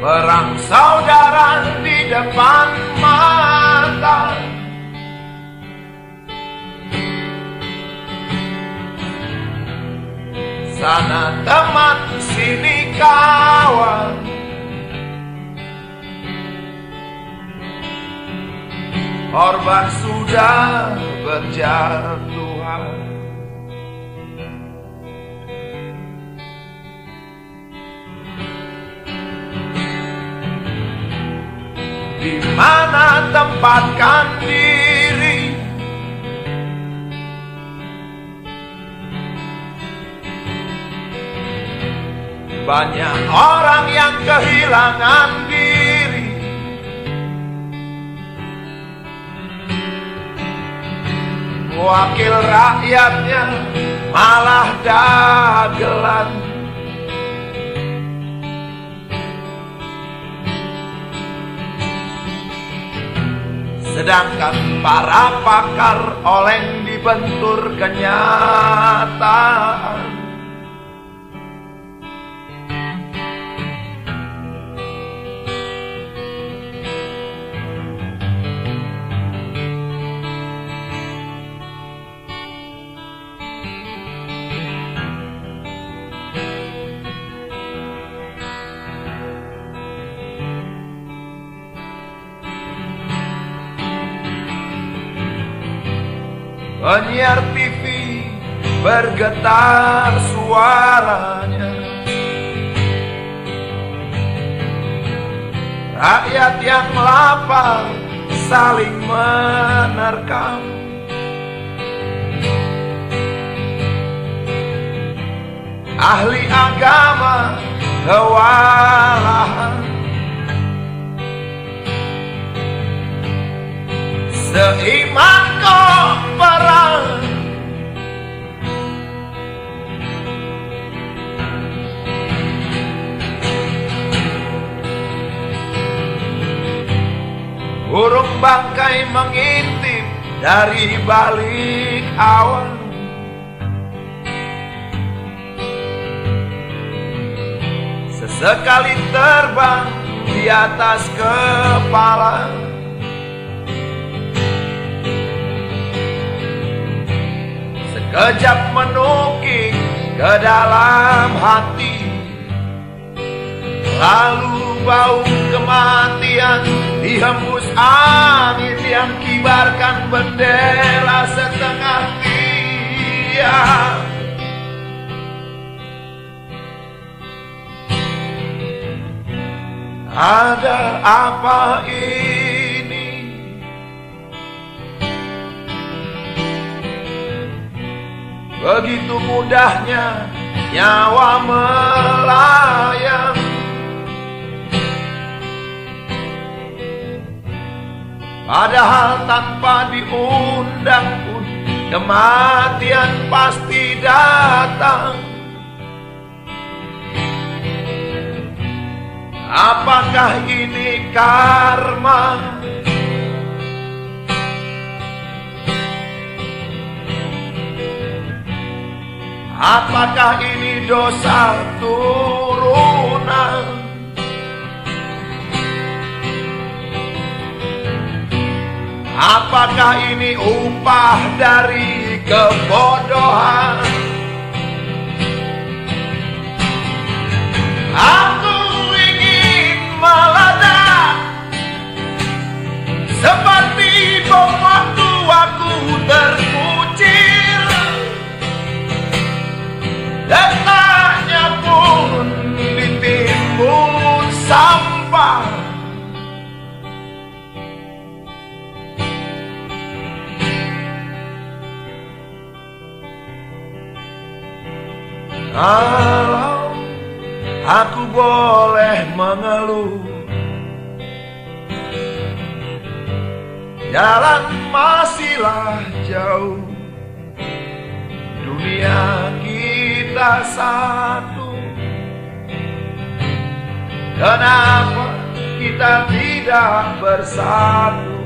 Perang saudara di depan mata. Sana teman, sini kawan. Korban sudah berjatuhan Di mana tempatkan diri? Banyak orang yang kehilangan diri. Wakil rakyatnya malah dagelan Sedangkan para pakar oleng dibentur kenyataan Penyiar TV bergetar suaranya. Rakyat yang lapar saling menerkam. Ahli agama kewalahan. Seiman kau bangkai mengintip dari balik awan Sesekali terbang di atas kepala. Sekejap menukik ke dalam hati. Lalu bau kematian dihembus angin yang kibarkan bendera setengah tiang Ada apa ini? Begitu mudahnya nyawa melayang Padahal tanpa diundang pun Kematian pasti datang Apakah ini karma? Apakah ini dosa turunan? Apakah ini upah dari kebodohan? Aku ingin meledak Seperti Kalau aku boleh mengeluh Jalan masihlah jauh. Dunia kita satu. Kenapa kita tidak bersatu